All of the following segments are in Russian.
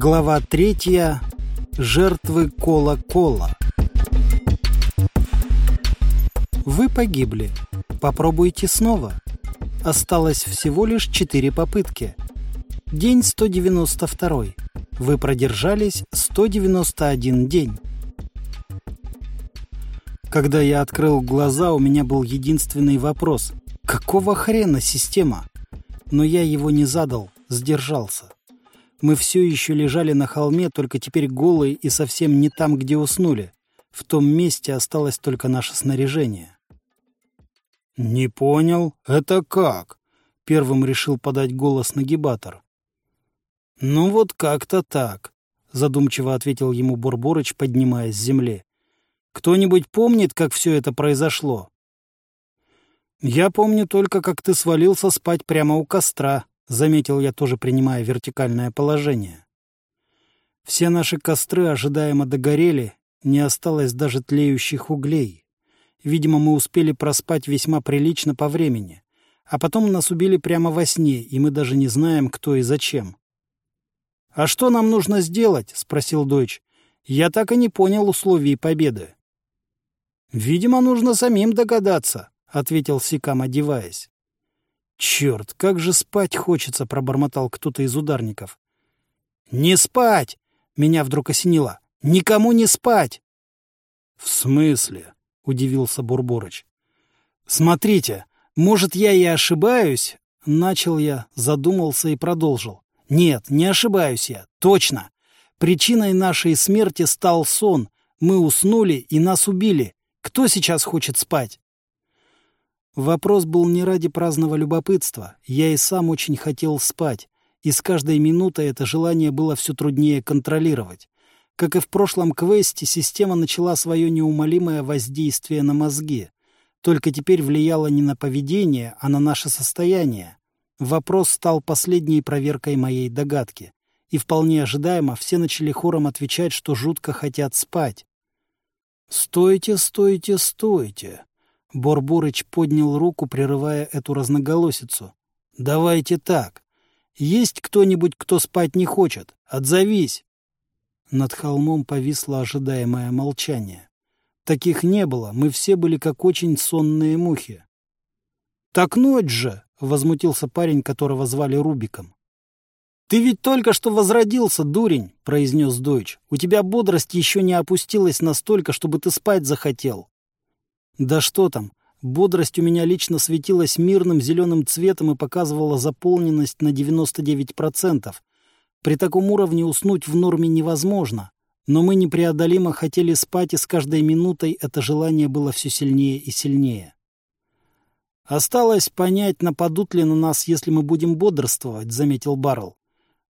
Глава третья. Жертвы Кола-Кола. Вы погибли. Попробуйте снова. Осталось всего лишь четыре попытки. День 192. Вы продержались 191 день. Когда я открыл глаза, у меня был единственный вопрос. Какого хрена система? Но я его не задал, сдержался. Мы все еще лежали на холме, только теперь голые и совсем не там, где уснули. В том месте осталось только наше снаряжение. «Не понял, это как?» — первым решил подать голос нагибатор. «Ну вот как-то так», — задумчиво ответил ему Бурборыч, поднимаясь с земли. «Кто-нибудь помнит, как все это произошло?» «Я помню только, как ты свалился спать прямо у костра», — заметил я, тоже принимая вертикальное положение. Все наши костры ожидаемо догорели, не осталось даже тлеющих углей. Видимо, мы успели проспать весьма прилично по времени. А потом нас убили прямо во сне, и мы даже не знаем, кто и зачем. «А что нам нужно сделать?» — спросил дочь. «Я так и не понял условий победы». «Видимо, нужно самим догадаться», — ответил Сикам, одеваясь. «Черт, как же спать хочется!» — пробормотал кто-то из ударников. «Не спать!» — меня вдруг осенило. «Никому не спать!» «В смысле?» — удивился Бурборыч. «Смотрите, может, я и ошибаюсь?» — начал я, задумался и продолжил. «Нет, не ошибаюсь я, точно. Причиной нашей смерти стал сон. Мы уснули и нас убили. Кто сейчас хочет спать?» Вопрос был не ради праздного любопытства. Я и сам очень хотел спать, и с каждой минутой это желание было все труднее контролировать. Как и в прошлом квесте, система начала свое неумолимое воздействие на мозги. Только теперь влияла не на поведение, а на наше состояние. Вопрос стал последней проверкой моей догадки. И вполне ожидаемо все начали хором отвечать, что жутко хотят спать. «Стойте, стойте, стойте!» Борборыч поднял руку, прерывая эту разноголосицу. «Давайте так. Есть кто-нибудь, кто спать не хочет? Отзовись!» Над холмом повисло ожидаемое молчание. Таких не было, мы все были как очень сонные мухи. «Так ночь же!» — возмутился парень, которого звали Рубиком. «Ты ведь только что возродился, дурень!» — произнес Дойч. «У тебя бодрость еще не опустилась настолько, чтобы ты спать захотел. Да что там, бодрость у меня лично светилась мирным зеленым цветом и показывала заполненность на 99%. При таком уровне уснуть в норме невозможно, но мы непреодолимо хотели спать, и с каждой минутой это желание было все сильнее и сильнее. «Осталось понять, нападут ли на нас, если мы будем бодрствовать», — заметил Баррелл.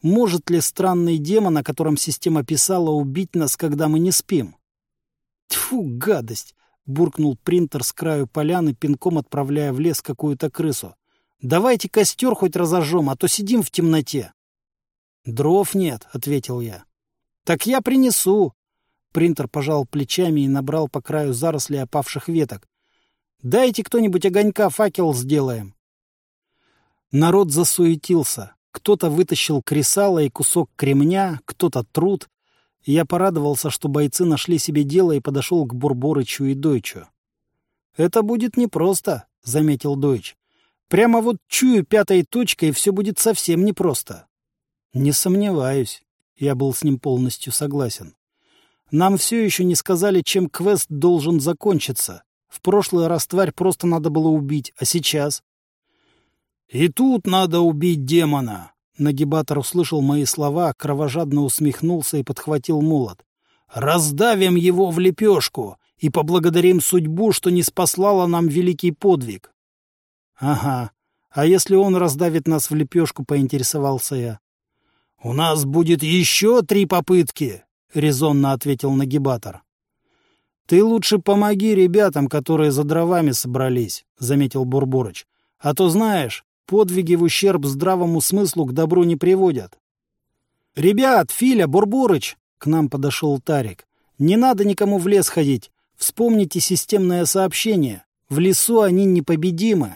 «Может ли странный демон, о котором система писала, убить нас, когда мы не спим?» «Тьфу, гадость! Буркнул принтер с краю поляны, пинком отправляя в лес какую-то крысу. «Давайте костер хоть разожжем, а то сидим в темноте». «Дров нет», — ответил я. «Так я принесу». Принтер пожал плечами и набрал по краю заросли опавших веток. «Дайте кто-нибудь огонька, факел сделаем». Народ засуетился. Кто-то вытащил кресало и кусок кремня, кто-то труд, я порадовался, что бойцы нашли себе дело и подошел к Бурборычу и Дойчу. «Это будет непросто», — заметил Дойч. «Прямо вот чую пятой точкой, все будет совсем непросто». «Не сомневаюсь», — я был с ним полностью согласен. «Нам все еще не сказали, чем квест должен закончиться. В прошлый раз тварь просто надо было убить, а сейчас...» «И тут надо убить демона», Нагибатор услышал мои слова, кровожадно усмехнулся и подхватил молот. «Раздавим его в лепешку и поблагодарим судьбу, что не спаслала нам великий подвиг». «Ага. А если он раздавит нас в лепешку?» — поинтересовался я. «У нас будет еще три попытки», — резонно ответил нагибатор. «Ты лучше помоги ребятам, которые за дровами собрались», — заметил Бурборыч. «А то, знаешь, Подвиги в ущерб здравому смыслу к добру не приводят. «Ребят, Филя, Бурбурыч!» — к нам подошел Тарик. «Не надо никому в лес ходить. Вспомните системное сообщение. В лесу они непобедимы».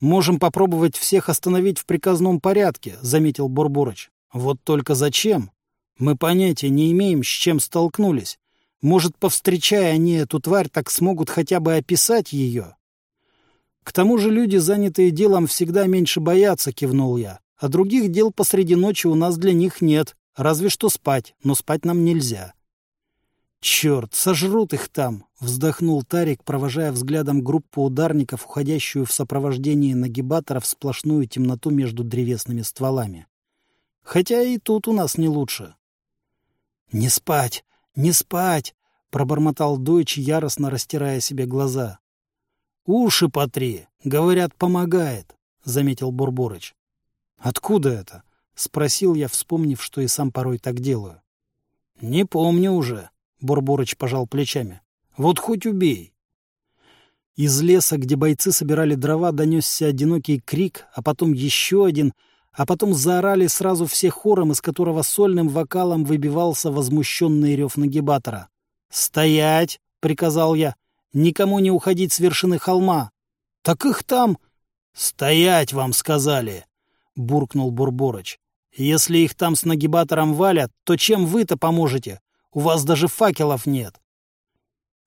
«Можем попробовать всех остановить в приказном порядке», — заметил Бурбурыч. Вот только зачем? Мы понятия не имеем, с чем столкнулись. Может, повстречая они эту тварь, так смогут хотя бы описать ее? К тому же люди, занятые делом, всегда меньше боятся, кивнул я. А других дел посреди ночи у нас для них нет, разве что спать, но спать нам нельзя. «Черт, сожрут их там!» — вздохнул Тарик, провожая взглядом группу ударников, уходящую в сопровождении нагибатора в сплошную темноту между древесными стволами. «Хотя и тут у нас не лучше». «Не спать! Не спать!» — пробормотал Дойч, яростно растирая себе глаза. «Уши потри! Говорят, помогает!» — заметил Бурборыч. «Откуда это?» — спросил я, вспомнив, что и сам порой так делаю. «Не помню уже», Бурборыч пожал плечами. «Вот хоть убей!» Из леса, где бойцы собирали дрова, донесся одинокий крик, а потом еще один, а потом заорали сразу все хором, из которого сольным вокалом выбивался возмущенный рев нагибатора. «Стоять!» — приказал я. «Никому не уходить с вершины холма!» «Так их там...» «Стоять, вам сказали!» — буркнул Бурборыч. «Если их там с нагибатором валят, то чем вы-то поможете? У вас даже факелов нет.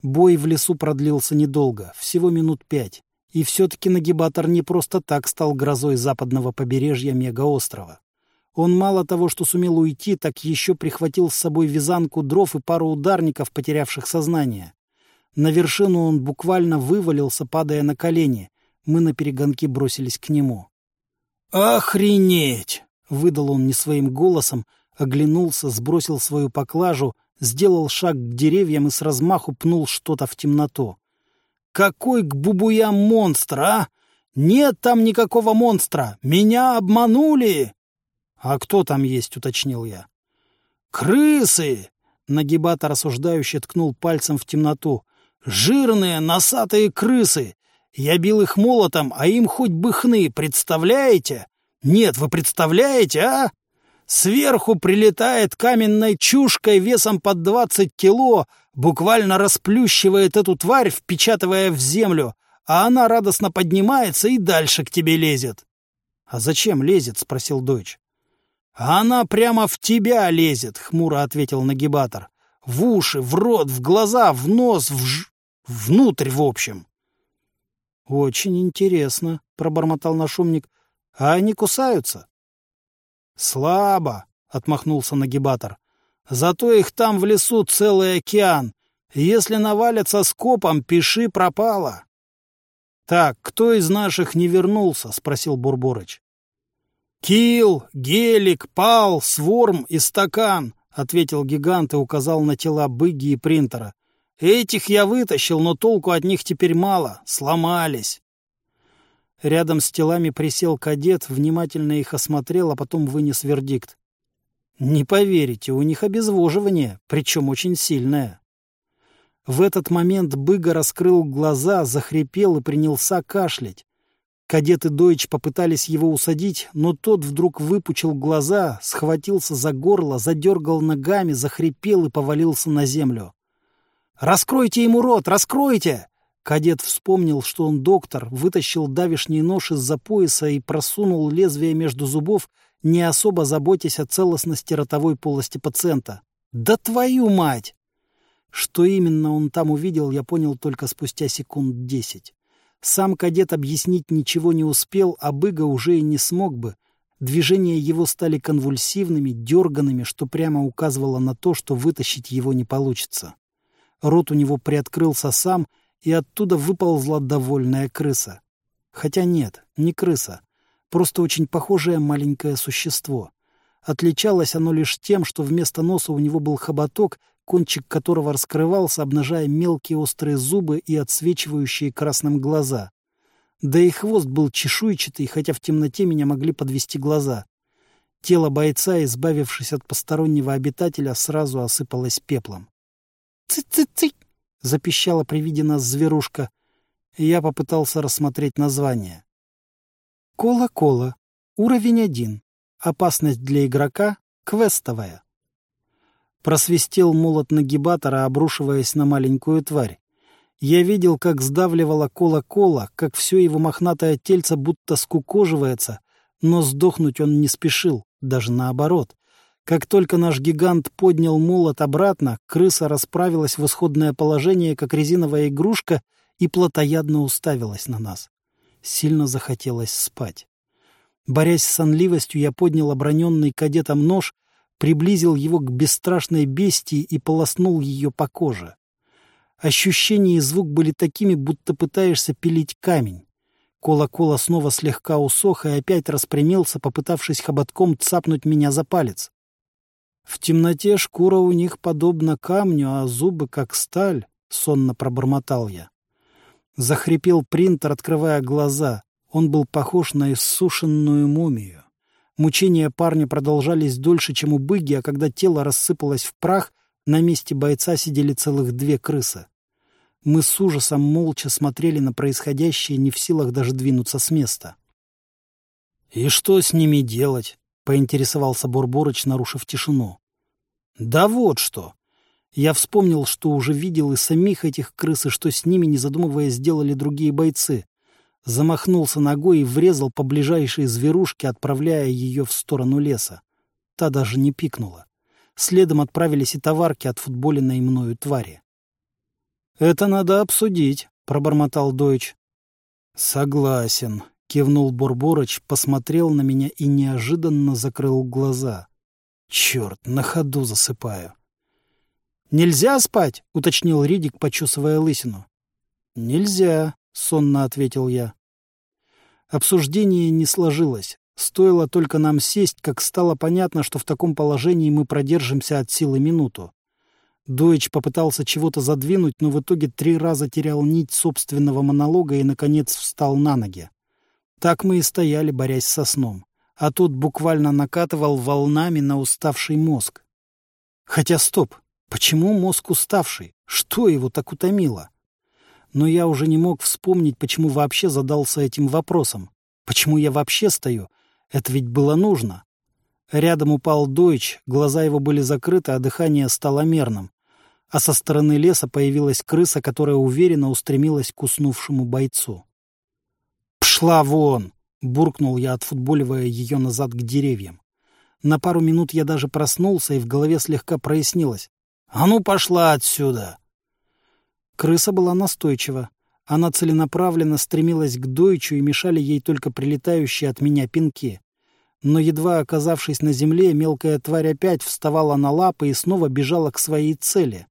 Бой в лесу продлился недолго, всего минут пять. И все-таки нагибатор не просто так стал грозой западного побережья мегаострова. Он мало того, что сумел уйти, так еще прихватил с собой вязанку дров и пару ударников, потерявших сознание. На вершину он буквально вывалился, падая на колени. Мы на перегонки бросились к нему. «Охренеть!» — выдал он не своим голосом, оглянулся, сбросил свою поклажу сделал шаг к деревьям и с размаху пнул что-то в темноту. «Какой к бубуям монстр, а? Нет там никакого монстра! Меня обманули!» «А кто там есть?» — уточнил я. «Крысы!» — нагибатор осуждающе ткнул пальцем в темноту. «Жирные, носатые крысы! Я бил их молотом, а им хоть бы хны, представляете? Нет, вы представляете, а?» Сверху прилетает каменной чушкой весом под двадцать кило, буквально расплющивает эту тварь, впечатывая в землю, а она радостно поднимается и дальше к тебе лезет. — А зачем лезет? — спросил дочь. — Она прямо в тебя лезет, — хмуро ответил нагибатор. — В уши, в рот, в глаза, в нос, в ж... внутрь, в общем. — Очень интересно, — пробормотал нашумник. — А они кусаются? «Слабо», — отмахнулся нагибатор. «Зато их там в лесу целый океан. Если навалятся скопом, пиши пропало». «Так, кто из наших не вернулся?» — спросил Бурборыч. «Кил, Гелик, Пал, Сворм и Стакан», — ответил гигант и указал на тела Быги и Принтера. «Этих я вытащил, но толку от них теперь мало. Сломались». Рядом с телами присел кадет, внимательно их осмотрел, а потом вынес вердикт. «Не поверите, у них обезвоживание, причем очень сильное». В этот момент Быга раскрыл глаза, захрипел и принялся кашлять. Кадет и Дойч попытались его усадить, но тот вдруг выпучил глаза, схватился за горло, задергал ногами, захрипел и повалился на землю. «Раскройте ему рот! Раскройте!» Кадет вспомнил, что он доктор, вытащил давишний нож из-за пояса и просунул лезвие между зубов, не особо заботясь о целостности ротовой полости пациента. «Да твою мать!» Что именно он там увидел, я понял только спустя секунд десять. Сам кадет объяснить ничего не успел, а быга уже и не смог бы. Движения его стали конвульсивными, дерганными, что прямо указывало на то, что вытащить его не получится. Рот у него приоткрылся сам — и оттуда выползла довольная крыса. Хотя нет, не крыса, просто очень похожее маленькое существо. Отличалось оно лишь тем, что вместо носа у него был хоботок, кончик которого раскрывался, обнажая мелкие острые зубы и отсвечивающие красным глаза. Да и хвост был чешуйчатый, хотя в темноте меня могли подвести глаза. Тело бойца, избавившись от постороннего обитателя, сразу осыпалось пеплом. «Ци-ци-ци!» запищала при виде нас зверушка, я попытался рассмотреть название. Кола-кола. Уровень один. Опасность для игрока квестовая. Просвистел молот нагибатора, обрушиваясь на маленькую тварь. Я видел, как сдавливала кола-кола, как все его мохнатое тельце будто скукоживается, но сдохнуть он не спешил, даже наоборот. Как только наш гигант поднял молот обратно, крыса расправилась в исходное положение, как резиновая игрушка, и плотоядно уставилась на нас. Сильно захотелось спать. Борясь с сонливостью, я поднял оброненный кадетом нож, приблизил его к бесстрашной бестии и полоснул ее по коже. Ощущение и звук были такими, будто пытаешься пилить камень. Кола-кола снова слегка усох и опять распрямился, попытавшись хоботком цапнуть меня за палец. В темноте шкура у них подобна камню, а зубы как сталь, — сонно пробормотал я. Захрипел принтер, открывая глаза. Он был похож на иссушенную мумию. Мучения парня продолжались дольше, чем у быги, а когда тело рассыпалось в прах, на месте бойца сидели целых две крысы. Мы с ужасом молча смотрели на происходящее, не в силах даже двинуться с места. «И что с ними делать?» — поинтересовался Бурборыч, нарушив тишину. «Да вот что!» Я вспомнил, что уже видел и самих этих крыс, и что с ними, не задумываясь, сделали другие бойцы. Замахнулся ногой и врезал по ближайшей зверушке, отправляя ее в сторону леса. Та даже не пикнула. Следом отправились и товарки от футболенной мною твари. «Это надо обсудить», — пробормотал Дойч. «Согласен», — кивнул Бурборыч, посмотрел на меня и неожиданно закрыл глаза. «Черт, на ходу засыпаю». «Нельзя спать?» — уточнил Ридик, почесывая лысину. «Нельзя», — сонно ответил я. Обсуждение не сложилось. Стоило только нам сесть, как стало понятно, что в таком положении мы продержимся от силы минуту. Дойч попытался чего-то задвинуть, но в итоге три раза терял нить собственного монолога и, наконец, встал на ноги. Так мы и стояли, борясь со сном. А тот буквально накатывал волнами на уставший мозг. Хотя стоп, почему мозг уставший? Что его так утомило? Но я уже не мог вспомнить, почему вообще задался этим вопросом. Почему я вообще стою? Это ведь было нужно. Рядом упал Дойч, глаза его были закрыты, а дыхание стало мерным а со стороны леса появилась крыса, которая уверенно устремилась к уснувшему бойцу. «Пшла вон!» — буркнул я, отфутболивая ее назад к деревьям. На пару минут я даже проснулся, и в голове слегка прояснилось. «А ну, пошла отсюда!» Крыса была настойчива. Она целенаправленно стремилась к дойчу, и мешали ей только прилетающие от меня пинки. Но, едва оказавшись на земле, мелкая тварь опять вставала на лапы и снова бежала к своей цели.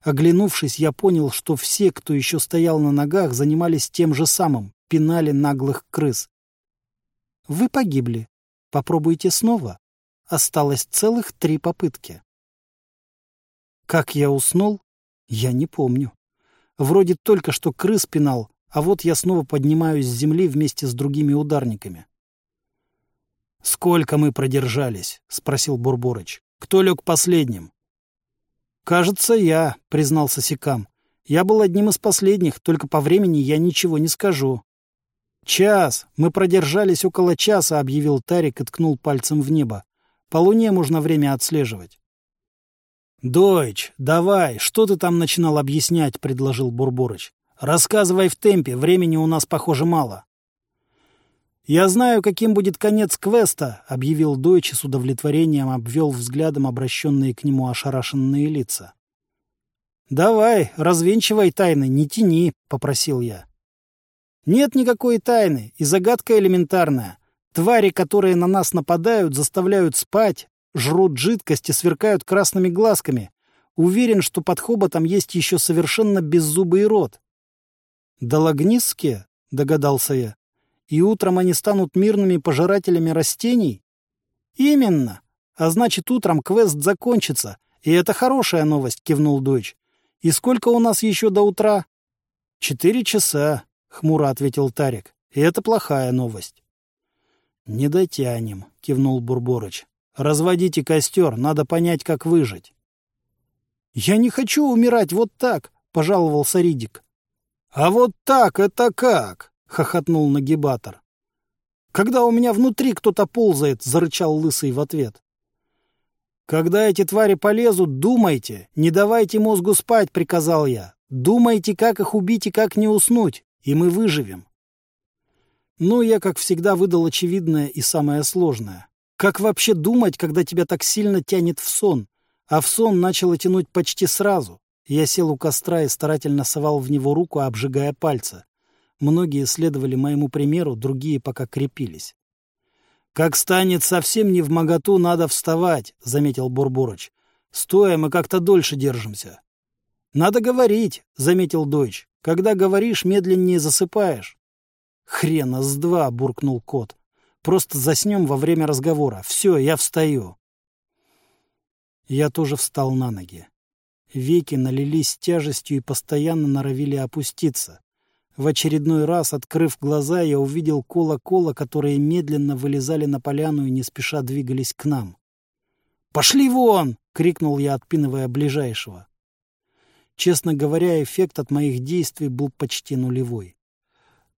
Оглянувшись, я понял, что все, кто еще стоял на ногах, занимались тем же самым — пинали наглых крыс. Вы погибли. Попробуйте снова. Осталось целых три попытки. Как я уснул, я не помню. Вроде только что крыс пинал, а вот я снова поднимаюсь с земли вместе с другими ударниками. «Сколько мы продержались?» — спросил Бурборыч. «Кто лег последним?» «Кажется, я», — признался Сикам. «Я был одним из последних, только по времени я ничего не скажу». «Час! Мы продержались около часа», — объявил Тарик и ткнул пальцем в небо. «По луне можно время отслеживать». «Дойч, давай, что ты там начинал объяснять?» — предложил Бурборыч. «Рассказывай в темпе, времени у нас, похоже, мало». «Я знаю, каким будет конец квеста», — объявил Дойч с удовлетворением обвел взглядом обращенные к нему ошарашенные лица. «Давай, развенчивай тайны, не тяни», — попросил я. «Нет никакой тайны, и загадка элементарная. Твари, которые на нас нападают, заставляют спать, жрут жидкость и сверкают красными глазками. Уверен, что под хоботом есть еще совершенно беззубый рот». «Дологнистские?» — догадался я и утром они станут мирными пожирателями растений? Именно. А значит, утром квест закончится. И это хорошая новость, кивнул дочь. И сколько у нас еще до утра? Четыре часа, хмуро ответил Тарик. И это плохая новость. Не дотянем, кивнул Бурборыч. Разводите костер, надо понять, как выжить. Я не хочу умирать вот так, пожаловался Ридик. А вот так это как? хохотнул нагибатор. «Когда у меня внутри кто-то ползает», — зарычал Лысый в ответ. «Когда эти твари полезут, думайте, не давайте мозгу спать», — приказал я. «Думайте, как их убить и как не уснуть, и мы выживем». Ну, я, как всегда, выдал очевидное и самое сложное. Как вообще думать, когда тебя так сильно тянет в сон? А в сон начало тянуть почти сразу. Я сел у костра и старательно совал в него руку, обжигая пальцы. Многие следовали моему примеру, другие пока крепились. «Как станет совсем не в моготу, надо вставать», — заметил Бурбурыч. «Стоя мы как-то дольше держимся». «Надо говорить», — заметил Дойч. «Когда говоришь, медленнее засыпаешь». «Хрена с два», — буркнул кот. «Просто заснем во время разговора. Все, я встаю». Я тоже встал на ноги. Веки налились тяжестью и постоянно норовили опуститься. В очередной раз, открыв глаза, я увидел кола-кола, которые медленно вылезали на поляну и не спеша двигались к нам. «Пошли вон!» — крикнул я, отпинывая ближайшего. Честно говоря, эффект от моих действий был почти нулевой.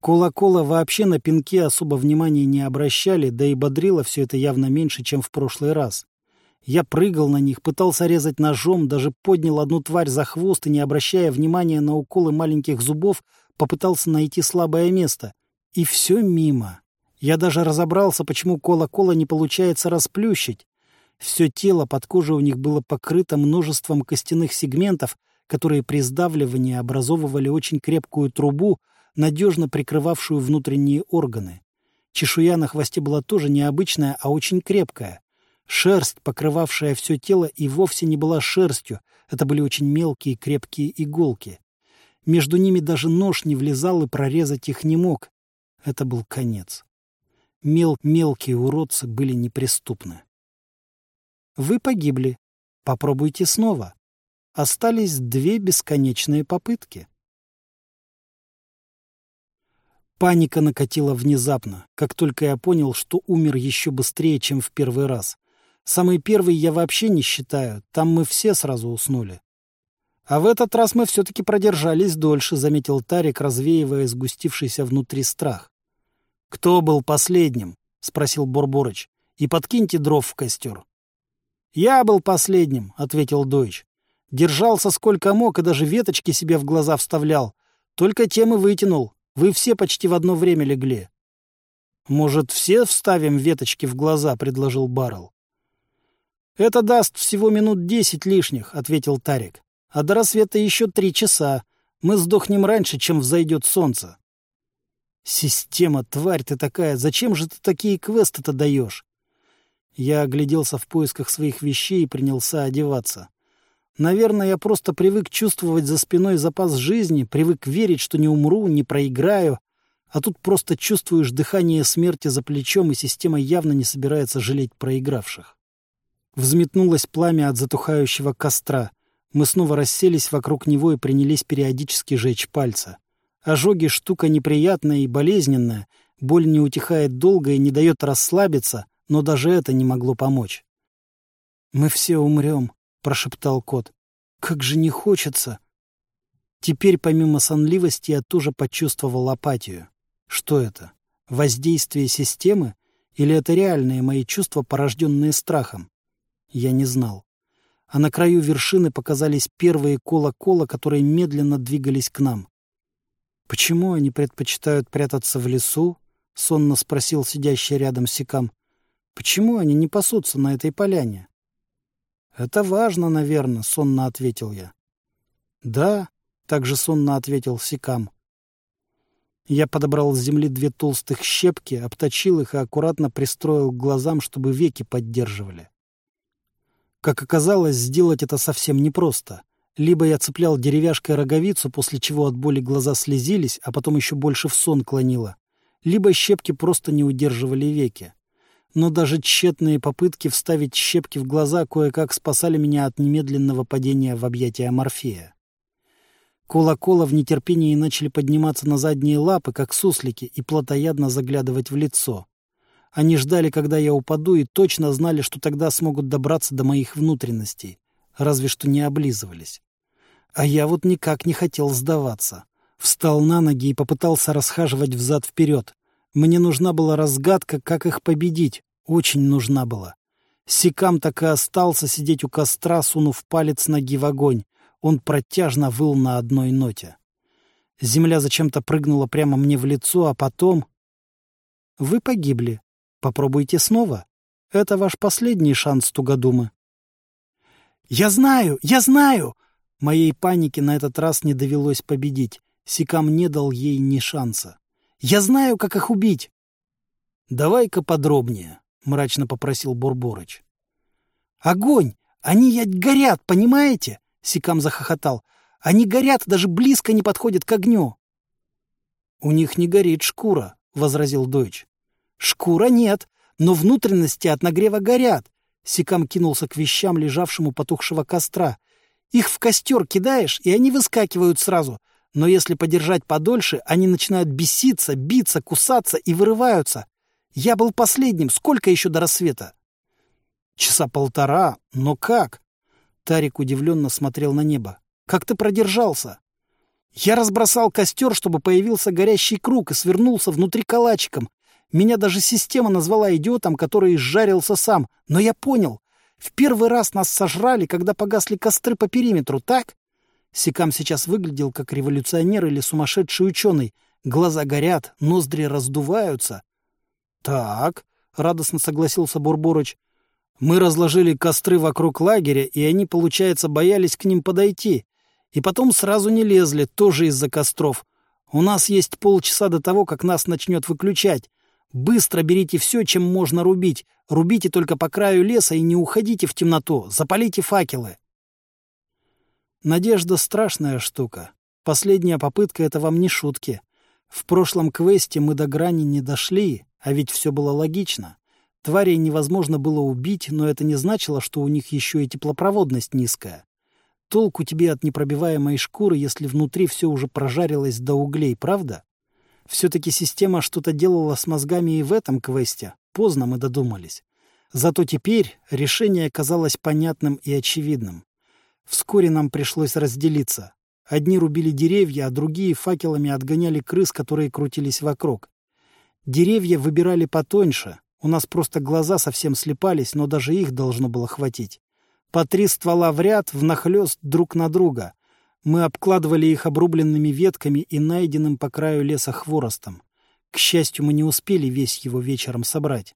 Кола-кола вообще на пинки особо внимания не обращали, да и бодрило все это явно меньше, чем в прошлый раз. Я прыгал на них, пытался резать ножом, даже поднял одну тварь за хвост и, не обращая внимания на уколы маленьких зубов, попытался найти слабое место. И все мимо. Я даже разобрался, почему кола-кола не получается расплющить. Все тело под кожей у них было покрыто множеством костяных сегментов, которые при сдавливании образовывали очень крепкую трубу, надежно прикрывавшую внутренние органы. Чешуя на хвосте была тоже необычная, а очень крепкая. Шерсть, покрывавшая все тело, и вовсе не была шерстью, это были очень мелкие крепкие иголки. Между ними даже нож не влезал и прорезать их не мог. Это был конец. Мел мелкие уродцы были неприступны. Вы погибли. Попробуйте снова. Остались две бесконечные попытки. Паника накатила внезапно, как только я понял, что умер еще быстрее, чем в первый раз. Самый первый я вообще не считаю, там мы все сразу уснули. А в этот раз мы все-таки продержались дольше, заметил Тарик, развеивая сгустившийся внутри страх. «Кто был последним?» — спросил Борборыч. «И подкиньте дров в костер». «Я был последним», — ответил Дойч. «Держался сколько мог и даже веточки себе в глаза вставлял. Только тем и вытянул. Вы все почти в одно время легли». «Может, все вставим веточки в глаза?» — предложил Баррел. «Это даст всего минут десять лишних», — ответил Тарик. «А до рассвета еще три часа. Мы сдохнем раньше, чем взойдет солнце». «Система, тварь ты такая, зачем же ты такие квесты-то даешь?» Я огляделся в поисках своих вещей и принялся одеваться. Наверное, я просто привык чувствовать за спиной запас жизни, привык верить, что не умру, не проиграю, а тут просто чувствуешь дыхание смерти за плечом, и система явно не собирается жалеть проигравших. Взметнулось пламя от затухающего костра. Мы снова расселись вокруг него и принялись периодически жечь пальцы. Ожоги — штука неприятная и болезненная, боль не утихает долго и не дает расслабиться, но даже это не могло помочь. «Мы все умрем», — прошептал кот. «Как же не хочется!» Теперь, помимо сонливости, я тоже почувствовал апатию. Что это? Воздействие системы? Или это реальные мои чувства, порожденные страхом? Я не знал. А на краю вершины показались первые кола-кола, которые медленно двигались к нам. «Почему они предпочитают прятаться в лесу?» — сонно спросил сидящий рядом Сикам. «Почему они не пасутся на этой поляне?» «Это важно, наверное», — сонно ответил я. «Да», — также сонно ответил Сикам. Я подобрал с земли две толстых щепки, обточил их и аккуратно пристроил к глазам, чтобы веки поддерживали. Как оказалось, сделать это совсем непросто. Либо я цеплял деревяшкой роговицу, после чего от боли глаза слезились, а потом еще больше в сон клонило, либо щепки просто не удерживали веки. Но даже тщетные попытки вставить щепки в глаза кое-как спасали меня от немедленного падения в объятия Морфея. Кола-кола в нетерпении начали подниматься на задние лапы, как суслики, и плотоядно заглядывать в лицо. Они ждали, когда я упаду, и точно знали, что тогда смогут добраться до моих внутренностей, разве что не облизывались. А я вот никак не хотел сдаваться. Встал на ноги и попытался расхаживать взад-вперед. Мне нужна была разгадка, как их победить. Очень нужна была. Сикам так и остался сидеть у костра, сунув палец ноги в огонь. Он протяжно выл на одной ноте. Земля зачем-то прыгнула прямо мне в лицо, а потом... «Вы погибли», Попробуйте снова. Это ваш последний шанс, тугодумы. «Я знаю! Я знаю!» Моей панике на этот раз не довелось победить. Сикам не дал ей ни шанса. «Я знаю, как их убить!» «Давай-ка подробнее», — мрачно попросил Бурборыч. «Огонь! Они ять горят, понимаете?» — Сикам захохотал. «Они горят, даже близко не подходят к огню». «У них не горит шкура», — возразил Дойч. «Шкура нет, но внутренности от нагрева горят. Сикам кинулся к вещам, лежавшему потухшего костра. Их в костер кидаешь, и они выскакивают сразу. Но если подержать подольше, они начинают беситься, биться, кусаться и вырываются. Я был последним. Сколько еще до рассвета? Часа полтора. Но как? Тарик удивленно смотрел на небо. Как ты продержался? Я разбросал костер, чтобы появился горящий круг и свернулся внутри калачиком. Меня даже система назвала идиотом, который изжарился сам. Но я понял. В первый раз нас сожрали, когда погасли костры по периметру, так? Сикам сейчас выглядел как революционер или сумасшедший ученый. Глаза горят, ноздри раздуваются. «Так», — радостно согласился Бурборыч, — «мы разложили костры вокруг лагеря, и они, получается, боялись к ним подойти. И потом сразу не лезли, тоже из-за костров. У нас есть полчаса до того, как нас начнет выключать. Быстро берите все, чем можно рубить. Рубите только по краю леса и не уходите в темноту. Запалите факелы. Надежда — страшная штука. Последняя попытка — это вам не шутки. В прошлом квесте мы до грани не дошли, а ведь все было логично. Тварей невозможно было убить, но это не значило, что у них еще и теплопроводность низкая. Толку тебе от непробиваемой шкуры, если внутри все уже прожарилось до углей, правда? Все-таки система что-то делала с мозгами и в этом квесте. Поздно мы додумались. Зато теперь решение казалось понятным и очевидным. Вскоре нам пришлось разделиться. Одни рубили деревья, а другие факелами отгоняли крыс, которые крутились вокруг. Деревья выбирали потоньше. У нас просто глаза совсем слепались, но даже их должно было хватить. По три ствола в ряд, внахлёст друг на друга. Мы обкладывали их обрубленными ветками и найденным по краю леса хворостом. К счастью, мы не успели весь его вечером собрать.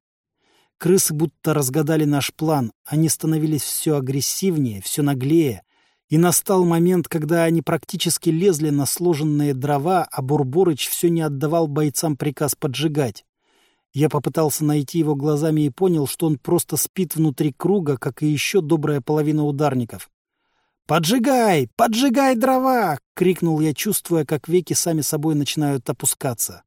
Крысы будто разгадали наш план, они становились все агрессивнее, все наглее, и настал момент, когда они практически лезли на сложенные дрова, а Бурборыч все не отдавал бойцам приказ поджигать. Я попытался найти его глазами и понял, что он просто спит внутри круга, как и еще добрая половина ударников. «Поджигай! Поджигай дрова!» — крикнул я, чувствуя, как веки сами собой начинают опускаться.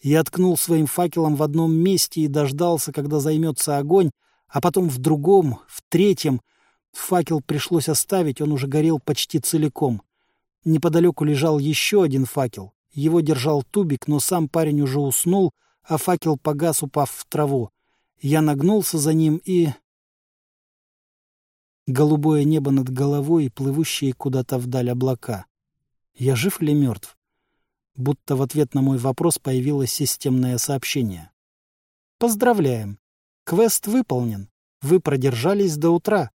Я ткнул своим факелом в одном месте и дождался, когда займется огонь, а потом в другом, в третьем. Факел пришлось оставить, он уже горел почти целиком. Неподалеку лежал еще один факел. Его держал тубик, но сам парень уже уснул, а факел погас, упав в траву. Я нагнулся за ним и голубое небо над головой и плывущие куда-то вдаль облака. Я жив или мертв? Будто в ответ на мой вопрос появилось системное сообщение. Поздравляем! Квест выполнен. Вы продержались до утра.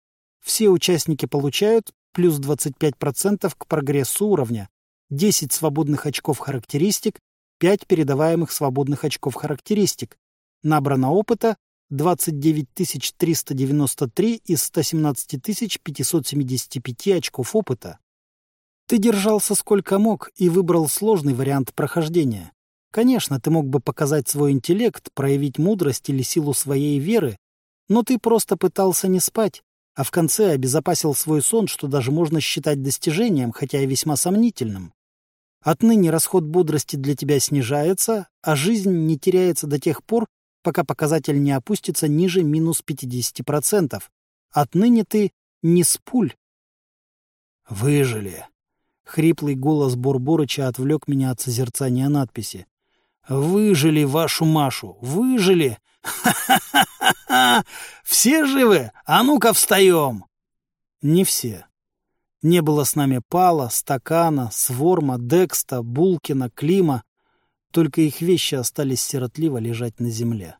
Все участники получают плюс 25% к прогрессу уровня, 10 свободных очков характеристик, 5 передаваемых свободных очков характеристик. Набрано опыта 29 393 из 117 575 очков опыта. Ты держался сколько мог и выбрал сложный вариант прохождения. Конечно, ты мог бы показать свой интеллект, проявить мудрость или силу своей веры, но ты просто пытался не спать, а в конце обезопасил свой сон, что даже можно считать достижением, хотя и весьма сомнительным. Отныне расход бодрости для тебя снижается, а жизнь не теряется до тех пор, пока показатель не опустится ниже минус 50%. Отныне ты не спуль. «Выжили!» — хриплый голос Борборыча отвлек меня от созерцания надписи. «Выжили вашу Машу! Выжили! Ха-ха-ха-ха! Все живы? А ну-ка встаем!» Не все. Не было с нами Пала, Стакана, Сворма, Декста, Булкина, Клима, только их вещи остались сиротливо лежать на земле.